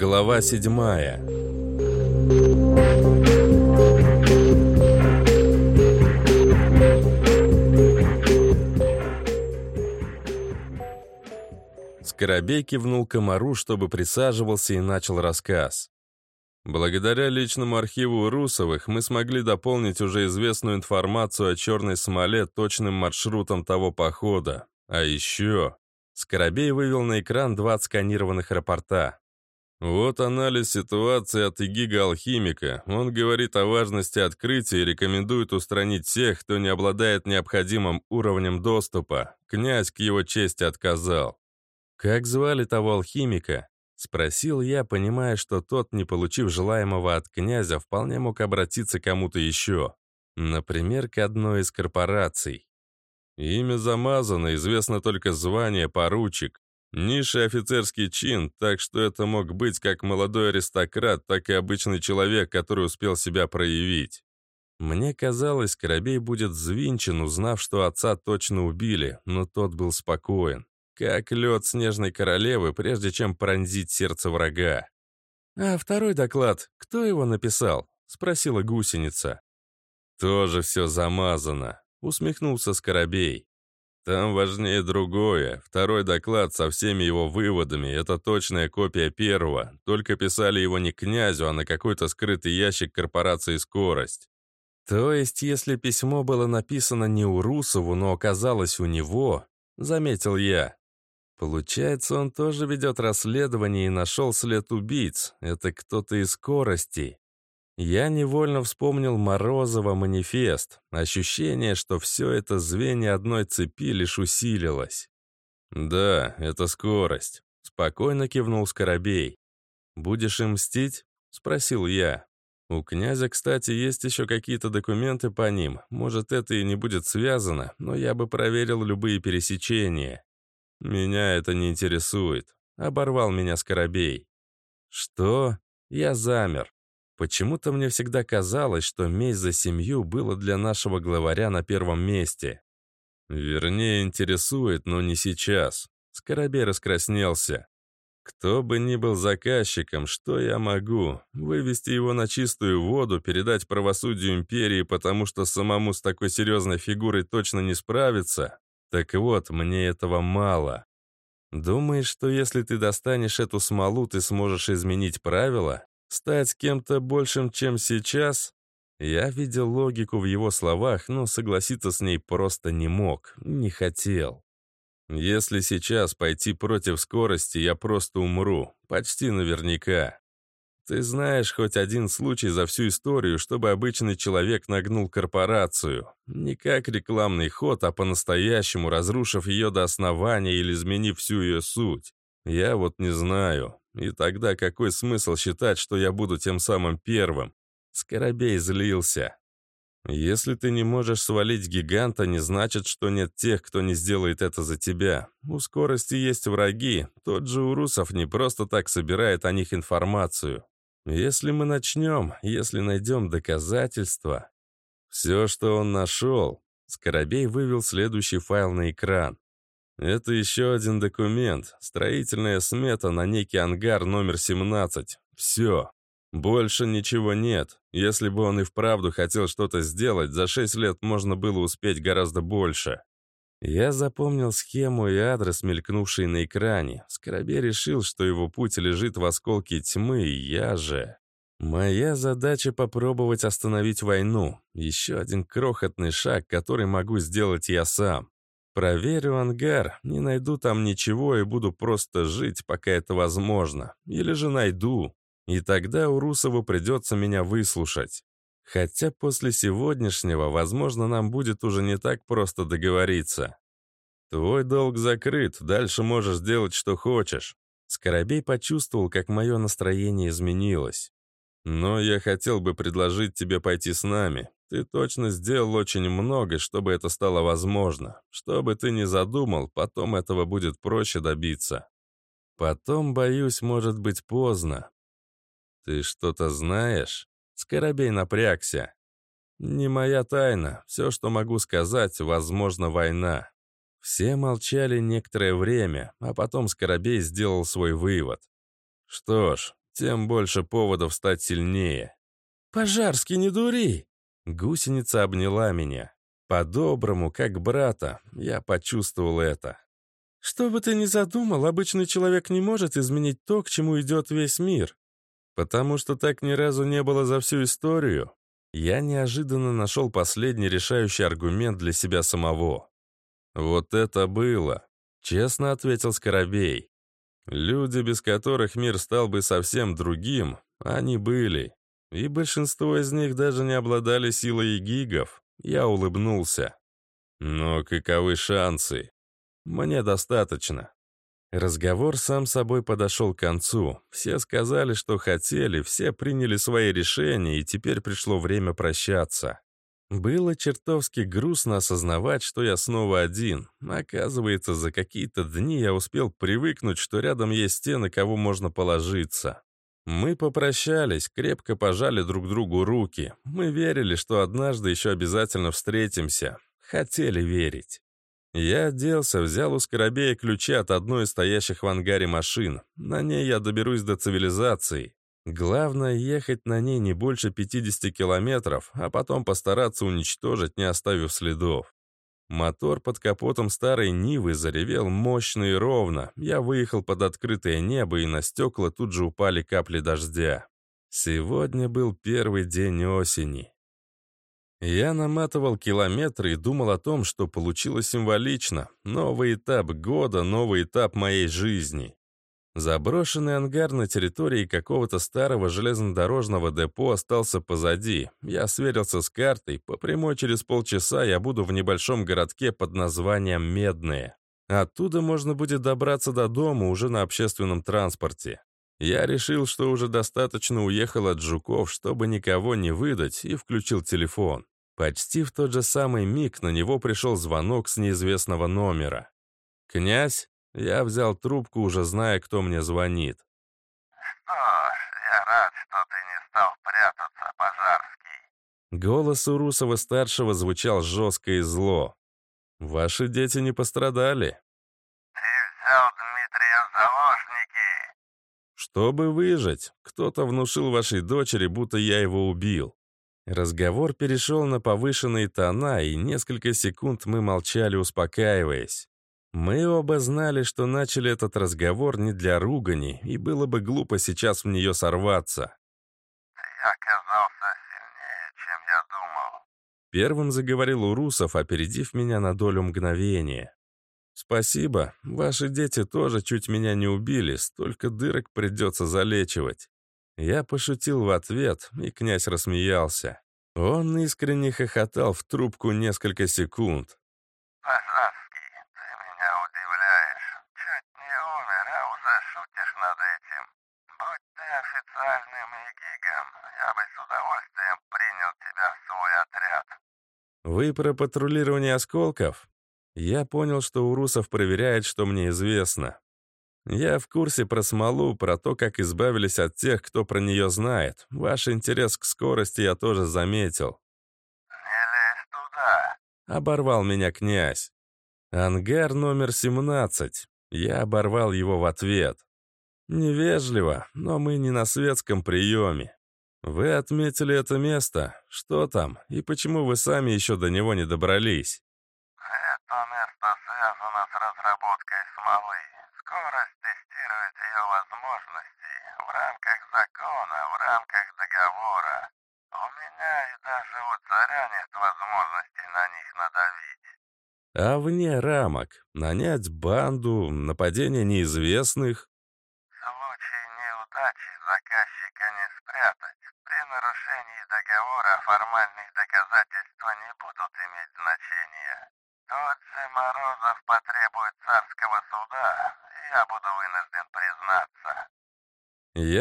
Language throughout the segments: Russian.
Глава седьмая Скоробей кивнул комару, чтобы присаживался и начал рассказ. Благодаря личному архиву Русовых мы смогли дополнить уже известную информацию о черной смоле точным маршрутом того похода. А еще... Скоробей вывел на экран два отсканированных рапорта. Вот анализ ситуации от Игига-алхимика. Он говорит о важности открытия и рекомендует устранить тех, кто не обладает необходимым уровнем доступа. Князь к его чести отказал. «Как звали того алхимика?» — спросил я, понимая, что тот, не получив желаемого от князя, вполне мог обратиться к кому-то еще. Например, к одной из корпораций. Имя замазано, известно только звание поручик. Низший офицерский чин, так что это мог быть как молодой аристократ, так и обычный человек, который успел себя проявить. Мне казалось, Коробей будет взвинчен, узнав, что отца точно убили, но тот был спокоен. Как лед снежной королевы, прежде чем пронзить сердце врага. «А второй доклад, кто его написал?» — спросила гусеница. «Тоже все замазано», — усмехнулся Скоробей. Там важнее другое. Второй доклад со всеми его выводами — это точная копия первого, только писали его не князю, а на какой-то скрытый ящик корпорации «Скорость». То есть, если письмо было написано не у Русову, но оказалось у него, заметил я. Получается, он тоже ведет расследование и нашел след убийц. Это кто-то из скорости. Я невольно вспомнил Морозова манифест. Ощущение, что все это звенья одной цепи лишь усилилось. «Да, это скорость», — спокойно кивнул Скоробей. «Будешь им мстить?» — спросил я. «У князя, кстати, есть еще какие-то документы по ним. Может, это и не будет связано, но я бы проверил любые пересечения. Меня это не интересует», — оборвал меня Скоробей. «Что?» Я замер. Почему-то мне всегда казалось, что месть за семью было для нашего главаря на первом месте. Вернее, интересует, но не сейчас. Скоробей раскраснелся. Кто бы ни был заказчиком, что я могу? Вывести его на чистую воду, передать правосудию империи, потому что самому с такой серьезной фигурой точно не справиться? Так вот, мне этого мало. Думаешь, что если ты достанешь эту смолу, ты сможешь изменить правила? Стать кем-то большим, чем сейчас? Я видел логику в его словах, но согласиться с ней просто не мог, не хотел. Если сейчас пойти против скорости, я просто умру, почти наверняка. Ты знаешь хоть один случай за всю историю, чтобы обычный человек нагнул корпорацию. Не как рекламный ход, а по-настоящему разрушив ее до основания или изменив всю ее суть. Я вот не знаю. И тогда какой смысл считать, что я буду тем самым первым? Скоробей злился. Если ты не можешь свалить гиганта, не значит, что нет тех, кто не сделает это за тебя. У скорости есть враги. Тот же Урусов не просто так собирает о них информацию. Если мы начнем, если найдем доказательства... Все, что он нашел... Скоробей вывел следующий файл на экран. Это еще один документ. Строительная смета на некий ангар номер 17. Все. Больше ничего нет. Если бы он и вправду хотел что-то сделать, за 6 лет можно было успеть гораздо больше. Я запомнил схему и адрес, мелькнувший на экране. Скоробей решил, что его путь лежит в осколке тьмы, и я же... Моя задача попробовать остановить войну. Еще один крохотный шаг, который могу сделать я сам. Проверю ангар, не найду там ничего и буду просто жить, пока это возможно. Или же найду. И тогда Урусову придется меня выслушать. Хотя после сегодняшнего, возможно, нам будет уже не так просто договориться. Твой долг закрыт, дальше можешь делать, что хочешь. Скоробей почувствовал, как мое настроение изменилось. Но я хотел бы предложить тебе пойти с нами. Ты точно сделал очень много, чтобы это стало возможно. Что бы ты ни задумал, потом этого будет проще добиться. Потом, боюсь, может быть поздно. Ты что-то знаешь? Скоробей напрягся. Не моя тайна. Все, что могу сказать, возможно, война. Все молчали некоторое время, а потом Скоробей сделал свой вывод. Что ж, тем больше поводов стать сильнее. «Пожарский, не дури!» Гусеница обняла меня. По-доброму, как брата, я почувствовал это. «Что бы ты ни задумал, обычный человек не может изменить то, к чему идет весь мир. Потому что так ни разу не было за всю историю. Я неожиданно нашел последний решающий аргумент для себя самого. Вот это было, честно ответил Скоробей. Люди, без которых мир стал бы совсем другим, они были. И большинство из них даже не обладали силой гигов. Я улыбнулся. Но каковы шансы? Мне достаточно. Разговор сам собой подошел к концу. Все сказали, что хотели, все приняли свои решения, и теперь пришло время прощаться. Было чертовски грустно осознавать, что я снова один. Оказывается, за какие-то дни я успел привыкнуть, что рядом есть те, на кого можно положиться. Мы попрощались, крепко пожали друг другу руки. Мы верили, что однажды еще обязательно встретимся. Хотели верить. Я оделся, взял у Скоробея ключи от одной из стоящих в ангаре машин. На ней я доберусь до цивилизации. Главное, ехать на ней не больше 50 километров, а потом постараться уничтожить, не оставив следов. Мотор под капотом старой Нивы заревел мощно и ровно. Я выехал под открытое небо, и на стекла тут же упали капли дождя. Сегодня был первый день осени. Я наматывал километры и думал о том, что получилось символично. Новый этап года, новый этап моей жизни. Заброшенный ангар на территории какого-то старого железнодорожного депо остался позади. Я сверился с картой. По прямой через полчаса я буду в небольшом городке под названием Медное. Оттуда можно будет добраться до дома уже на общественном транспорте. Я решил, что уже достаточно уехал от жуков, чтобы никого не выдать, и включил телефон. Почти в тот же самый миг на него пришел звонок с неизвестного номера. «Князь?» Я взял трубку, уже зная, кто мне звонит. «Что ж, я рад, что ты не стал прятаться, Пожарский». Голос у Русова-старшего звучал жестко и зло. «Ваши дети не пострадали?» «Ты взял Дмитрия в заложники!» «Чтобы выжить, кто-то внушил вашей дочери, будто я его убил. Разговор перешел на повышенные тона, и несколько секунд мы молчали, успокаиваясь. Мы оба знали, что начали этот разговор не для ругани, и было бы глупо сейчас в нее сорваться. «Ты оказался сильнее, чем я думал». Первым заговорил Урусов, опередив меня на долю мгновения. «Спасибо. Ваши дети тоже чуть меня не убили, столько дырок придется залечивать. Я пошутил в ответ, и князь рассмеялся. Он искренне хохотал в трубку несколько секунд. «Пожарский, ты меня удивляешь. Чуть не умер, а уже шутишь над этим. Будь ты официальным эгигом, я бы с удовольствием принял тебя в свой отряд». «Вы про патрулирование осколков?» Я понял, что Урусов проверяет, что мне известно. Я в курсе про смолу, про то, как избавились от тех, кто про нее знает. Ваш интерес к скорости я тоже заметил. «Не лезь туда!» — оборвал меня князь. «Ангар номер 17». Я оборвал его в ответ. «Невежливо, но мы не на светском приеме. Вы отметили это место. Что там? И почему вы сами еще до него не добрались?» «Это место связано с разработкой смолы. Скорость тестирует ее возможности в рамках закона, в рамках договора. У меня и даже у царя нет возможности на них надавить. А вне рамок? Нанять банду, нападение неизвестных? В случае неудачи заказчика не спрятать. При нарушении договора формальные доказательства не будут иметь значения. Тот же Морозов потребует царского суда, я буду вынужден признаться».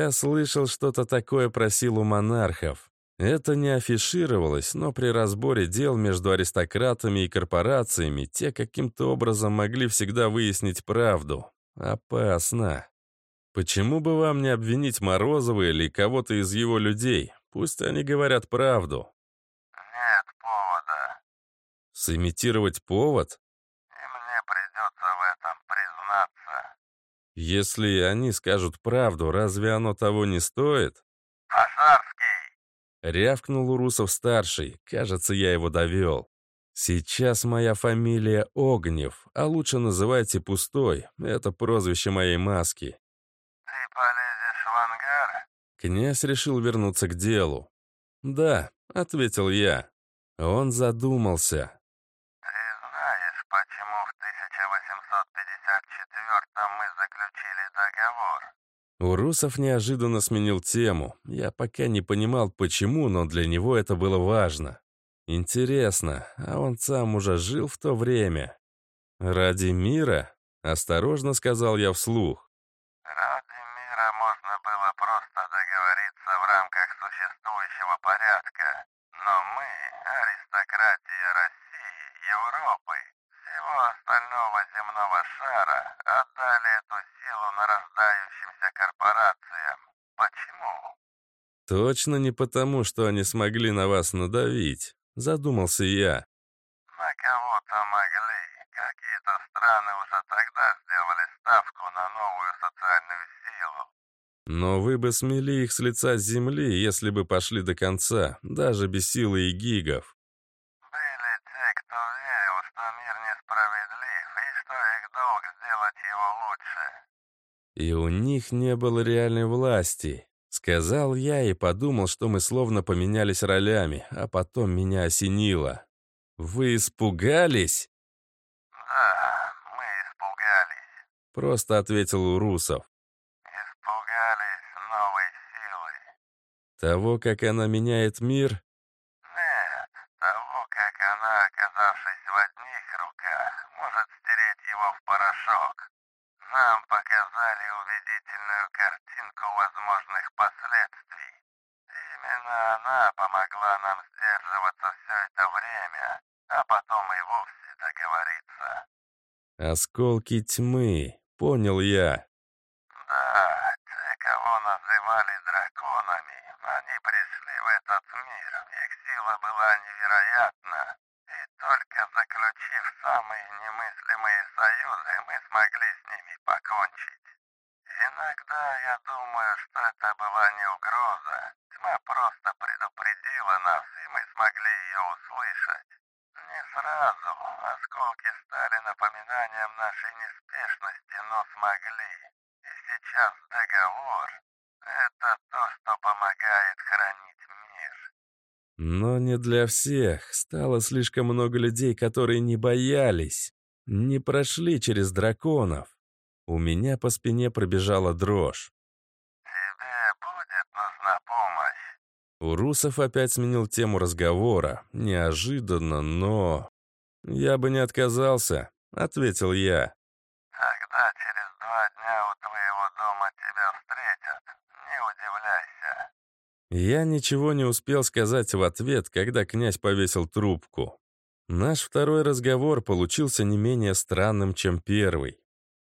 Я слышал что-то такое про силу монархов. Это не афишировалось, но при разборе дел между аристократами и корпорациями те каким-то образом могли всегда выяснить правду. Опасно. Почему бы вам не обвинить Морозова или кого-то из его людей? Пусть они говорят правду. Нет повода. Сымитировать повод? Если они скажут правду, разве оно того не стоит? Фасарский! Рявкнул Урусов-старший. Кажется, я его довел. Сейчас моя фамилия Огнев, а лучше называйте Пустой. Это прозвище моей маски. Ты полезешь в ангар? Князь решил вернуться к делу. «Да», — ответил я. Он задумался. Ты знаешь, почему в 1854 мы заключили договор? Урусов неожиданно сменил тему. Я пока не понимал, почему, но для него это было важно. Интересно, а он сам уже жил в то время? «Ради мира?» — осторожно сказал я вслух. Ради мира можно было просто договориться в рамках существующего порядка. Но мы, аристократия России, Европы, всего остального земного шара, отдали эту силу нарождающимся корпорациям. Почему? «Точно не потому, что они смогли на вас надавить», — задумался я. На кого-то могли. Какие-то страны уже тогда сделали ставку на новую социальную силу. Но вы бы смели их с лица земли, если бы пошли до конца, даже без силы и гигов. Были те, кто верил, что мир несправедлив, и что их долг сделать его лучше. И у них не было реальной власти. Сказал я и подумал, что мы словно поменялись ролями, а потом меня осенило. «Вы испугались?» Да, мы испугались. Просто ответил Урусов. Испугались новой силы. Того, как она меняет мир? Нет, того, как она, оказавшись в одних руках, может стереть его в порошок. Нам показали убедительную картинку возможных последствий. Именно она помогла нам сдерживаться все это время, а потом и вовсе договориться. Осколки тьмы, понял я. Да, те, кого называли драконами, они пришли в этот мир. Их сила была невероятна. И только заключив самые немыслимые союзы, мы смогли с ними покончить. Иногда я думаю, что это была не угроза. Тьма просто предупредила нас, и мы смогли ее услышать. Не сразу. Осколки стали напоминанием нашей неспешности, но смогли. И сейчас договор — это то, что помогает хранить мир. Но не для всех. Стало слишком много людей, которые не боялись. Не прошли через драконов. У меня по спине пробежала дрожь. Тебе будет нужна помощь. Урусов опять сменил тему разговора. Неожиданно, но... «Я бы не отказался», — ответил я. Тогда через два дня у твоего дома тебя встретят. Не удивляйся. Я ничего не успел сказать в ответ, когда князь повесил трубку. Наш второй разговор получился не менее странным, чем первый.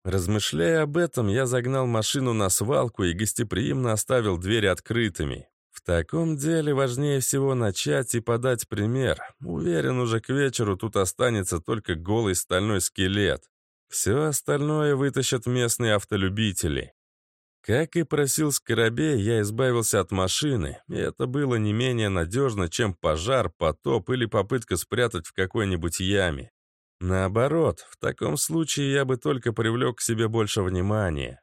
Размышляя об этом, я загнал машину на свалку и гостеприимно оставил двери открытыми. В таком деле важнее всего начать и подать пример. Уверен, уже к вечеру тут останется только голый стальной скелет. Все остальное вытащат местные автолюбители. Как и просил Скоробей, я избавился от машины, и это было не менее надежно, чем пожар, потоп или попытка спрятать в какой-нибудь яме. Наоборот, в таком случае я бы только привлек к себе больше внимания.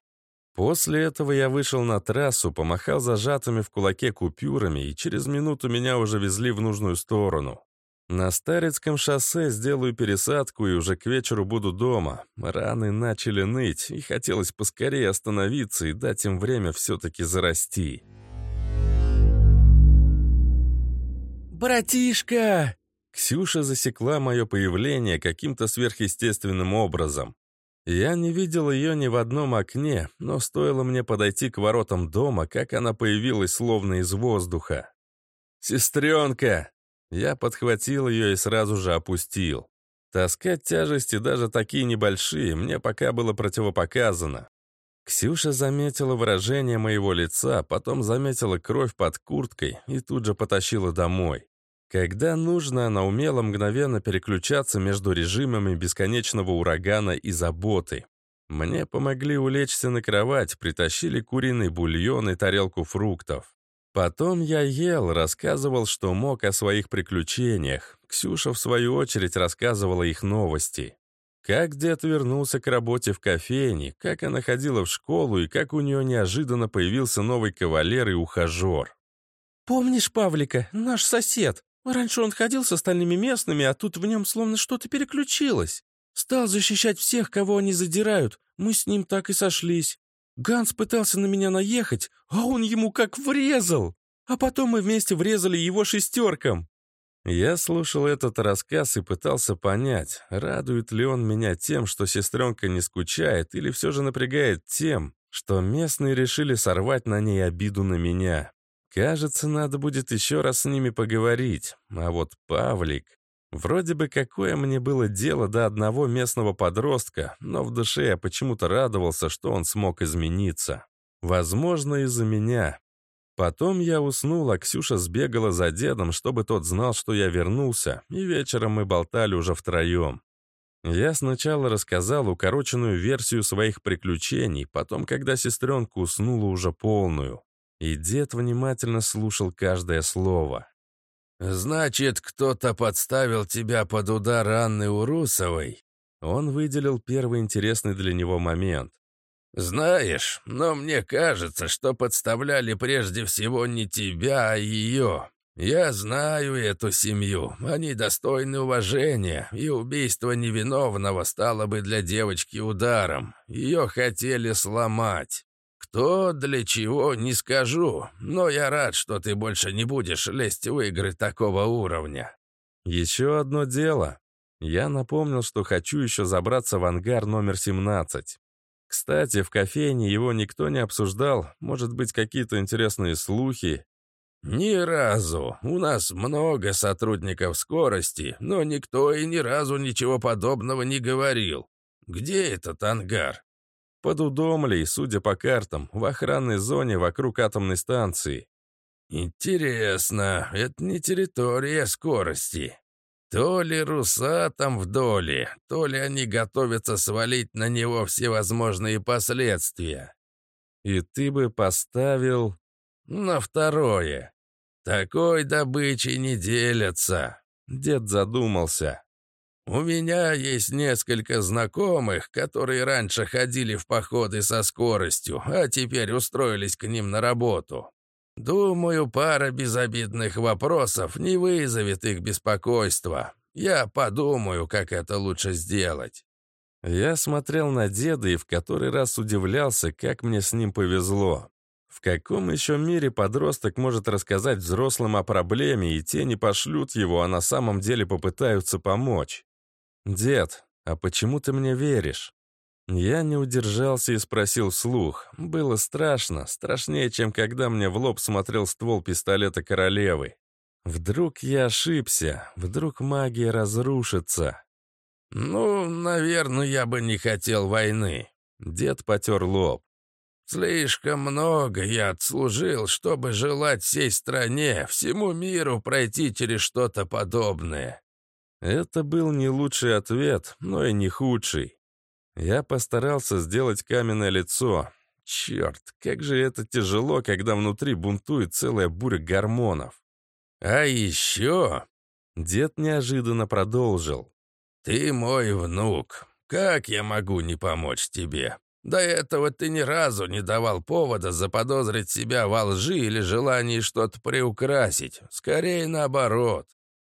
После этого я вышел на трассу, помахал зажатыми в кулаке купюрами, и через минуту меня уже везли в нужную сторону. На Старицком шоссе сделаю пересадку и уже к вечеру буду дома. Раны начали ныть, и хотелось поскорее остановиться и дать им время все-таки зарасти. «Братишка!» Ксюша засекла мое появление каким-то сверхъестественным образом. Я не видел ее ни в одном окне, но стоило мне подойти к воротам дома, как она появилась словно из воздуха. «Сестренка!» Я подхватил ее и сразу же опустил. Таскать тяжести, даже такие небольшие, мне пока было противопоказано. Ксюша заметила выражение моего лица, потом заметила кровь под курткой и тут же потащила домой. Когда нужно, она умела мгновенно переключаться между режимами бесконечного урагана и заботы. Мне помогли улечься на кровать, притащили куриный бульон и тарелку фруктов. Потом я ел, рассказывал, что мог о своих приключениях. Ксюша, в свою очередь, рассказывала их новости. Как дед вернулся к работе в кофейне, как она ходила в школу и как у нее неожиданно появился новый кавалер и ухажер. «Помнишь Павлика, наш сосед? Раньше он ходил с остальными местными, а тут в нем словно что-то переключилось. Стал защищать всех, кого они задирают. Мы с ним так и сошлись. Ганс пытался на меня наехать, а он ему как врезал. А потом мы вместе врезали его шестеркам. Я слушал этот рассказ и пытался понять, радует ли он меня тем, что сестренка не скучает, или все же напрягает тем, что местные решили сорвать на ней обиду на меня. Кажется, надо будет еще раз с ними поговорить. А вот Павлик... Вроде бы какое мне было дело до одного местного подростка, но в душе я почему-то радовался, что он смог измениться. Возможно, из-за меня. Потом я уснул, а Ксюша сбегала за дедом, чтобы тот знал, что я вернулся, и вечером мы болтали уже втроем. Я сначала рассказал укороченную версию своих приключений, потом, когда сестренка уснула уже полную. И дед внимательно слушал каждое слово. «Значит, кто-то подставил тебя под удар Анны Урусовой?» Он выделил первый интересный для него момент. «Знаешь, но мне кажется, что подставляли прежде всего не тебя, а ее. Я знаю эту семью, они достойны уважения, и убийство невиновного стало бы для девочки ударом. Ее хотели сломать. Кто для чего, не скажу, но я рад, что ты больше не будешь лезть в игры такого уровня». «Еще одно дело. Я напомнил, что хочу еще забраться в ангар номер 17. Кстати, в кофейне его никто не обсуждал, может быть, какие-то интересные слухи. «Ни разу. У нас много сотрудников скорости, но никто и ни разу ничего подобного не говорил. Где этот ангар?» Под Удомлей, судя по картам, в охранной зоне вокруг атомной станции. «Интересно, это не территория скорости. То ли руса там в доле, то ли они готовятся свалить на него всевозможные последствия. И ты бы поставил... На второе. Такой добычи не делятся. Дед задумался. У меня есть несколько знакомых, которые раньше ходили в походы со скоростью, а теперь устроились к ним на работу. Думаю, пара безобидных вопросов не вызовет их беспокойства. Я подумаю, как это лучше сделать». Я смотрел на деда и в который раз удивлялся, как мне с ним повезло. В каком еще мире подросток может рассказать взрослым о проблеме, и те не пошлют его, а на самом деле попытаются помочь? «Дед, а почему ты мне веришь?» Я не удержался и спросил вслух. Было страшно, страшнее, чем когда мне в лоб смотрел ствол пистолета королевы. Вдруг я ошибся, вдруг магия разрушится. «Ну, наверное, я бы не хотел войны». Дед потер лоб. «Слишком много я отслужил, чтобы желать всей стране, всему миру пройти через что-то подобное». Это был не лучший ответ, но и не худший. Я постарался сделать каменное лицо. Черт, как же это тяжело, когда внутри бунтует целая буря гормонов. А еще... Дед неожиданно продолжил. «Ты мой внук. Как я могу не помочь тебе? До этого ты ни разу не давал повода заподозрить себя во лжи или желании что-то приукрасить. Скорее наоборот.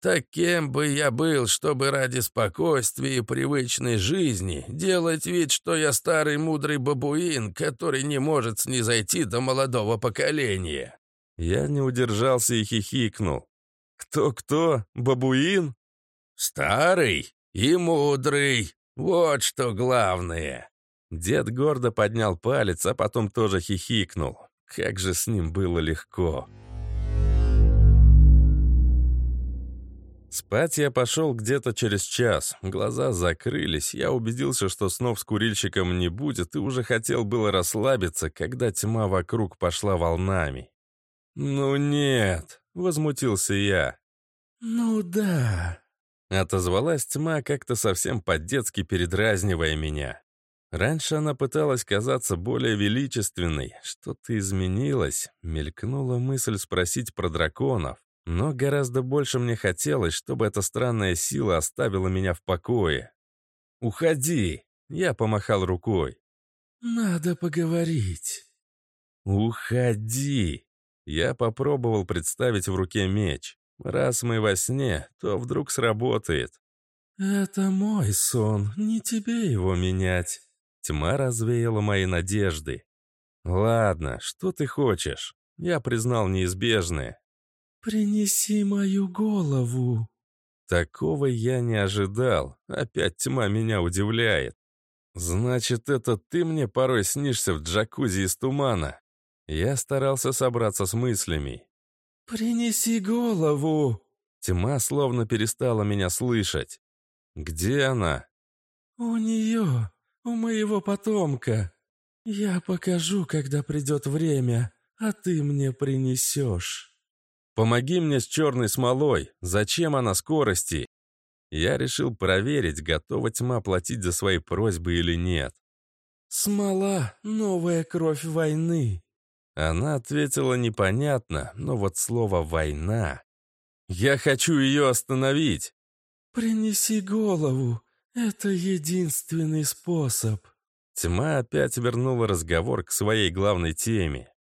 Так кем бы я был, чтобы ради спокойствия и привычной жизни делать вид, что я старый мудрый бабуин, который не может снизойти до молодого поколения?» Я не удержался и хихикнул. «Кто-кто? Бабуин?» «Старый и мудрый. Вот что главное». Дед гордо поднял палец, а потом тоже хихикнул. Как же с ним было легко. Спать я пошел где-то через час. Глаза закрылись. Я убедился, что снов с курильщиком не будет, и уже хотел было расслабиться, когда тьма вокруг пошла волнами. «Ну нет!» — возмутился я. «Ну да!» — отозвалась тьма, как-то совсем по-детски передразнивая меня. Раньше она пыталась казаться более величественной. Что-то изменилось. Мелькнула мысль спросить про драконов. Но гораздо больше мне хотелось, чтобы эта странная сила оставила меня в покое. «Уходи!» — я помахал рукой. «Надо поговорить». «Уходи!» Я попробовал представить в руке меч. Раз мы во сне, то вдруг сработает. «Это мой сон, не тебе его менять». Тьма развеяла мои надежды. «Ладно, что ты хочешь?» Я признал неизбежное. «Принеси мою голову». Такого я не ожидал. Опять тьма меня удивляет. «Значит, это ты мне порой снишься в джакузи из тумана?» Я старался собраться с мыслями. «Принеси голову!» Тьма словно перестала меня слышать. «Где она?» «У нее, у моего потомка. Я покажу, когда придет время, а ты мне принесешь». «Помоги мне с черной смолой. Зачем она скорости?» Я решил проверить, готова тьма платить за свои просьбы или нет. «Смола — новая кровь войны», она ответила непонятно, но вот слово «война». «Я хочу ее остановить!» «Принеси голову. Это единственный способ». Тьма опять вернула разговор к своей главной теме.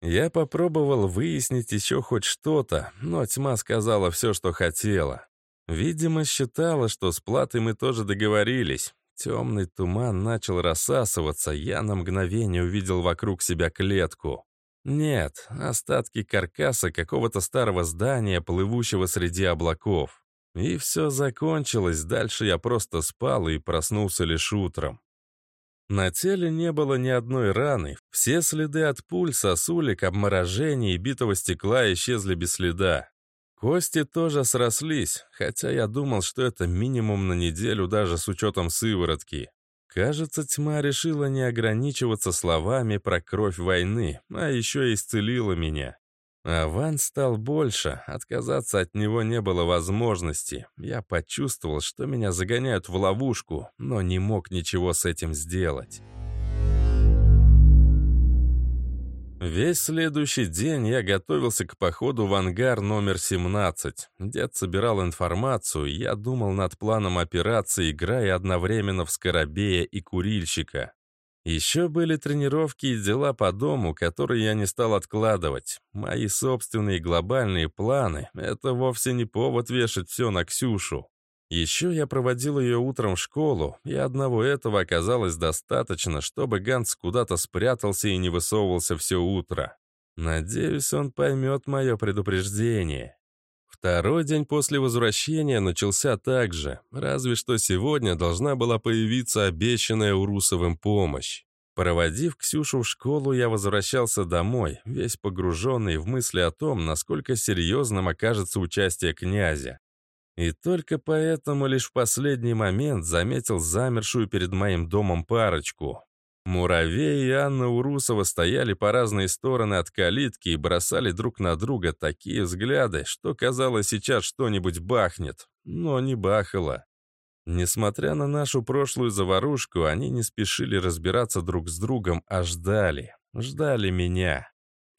Я попробовал выяснить еще хоть что-то, но тьма сказала все, что хотела. Видимо, считала, что с платой мы тоже договорились. Темный туман начал рассасываться, я на мгновение увидел вокруг себя клетку. Нет, остатки каркаса какого-то старого здания, плывущего среди облаков. И все закончилось, дальше я просто спал и проснулся лишь утром. На теле не было ни одной раны, все следы от пуль, сосулек, обморожений и битого стекла исчезли без следа. Кости тоже срослись, хотя я думал, что это минимум на неделю даже с учетом сыворотки. Кажется, тьма решила не ограничиваться словами про кровь войны, а еще исцелила меня. Аван стал больше, отказаться от него не было возможности. Я почувствовал, что меня загоняют в ловушку, но не мог ничего с этим сделать. Весь следующий день я готовился к походу в ангар номер 17. Дед собирал информацию, я думал над планом операции, играя одновременно в скоробея и курильщика. Еще были тренировки и дела по дому, которые я не стал откладывать. Мои собственные глобальные планы — это вовсе не повод вешать все на Ксюшу. Еще я проводил ее утром в школу, и одного этого оказалось достаточно, чтобы Ганс куда-то спрятался и не высовывался все утро. Надеюсь, он поймет мое предупреждение. Второй день после возвращения начался так же, разве что сегодня должна была появиться обещанная Урусовым помощь. Проводив Ксюшу в школу, я возвращался домой, весь погруженный в мысли о том, насколько серьезным окажется участие князя. И только поэтому лишь в последний момент заметил замершую перед моим домом парочку. Муравей и Анна Урусова стояли по разные стороны от калитки и бросали друг на друга такие взгляды, что казалось сейчас что-нибудь бахнет, но не бахало. Несмотря на нашу прошлую заварушку, они не спешили разбираться друг с другом, а ждали. Ждали меня.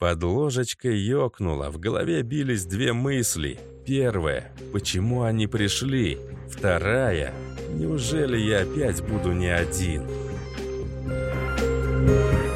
Под ложечкой ёкнуло, в голове бились две мысли. Первая – почему они пришли? Вторая – неужели я опять буду не один? Thank.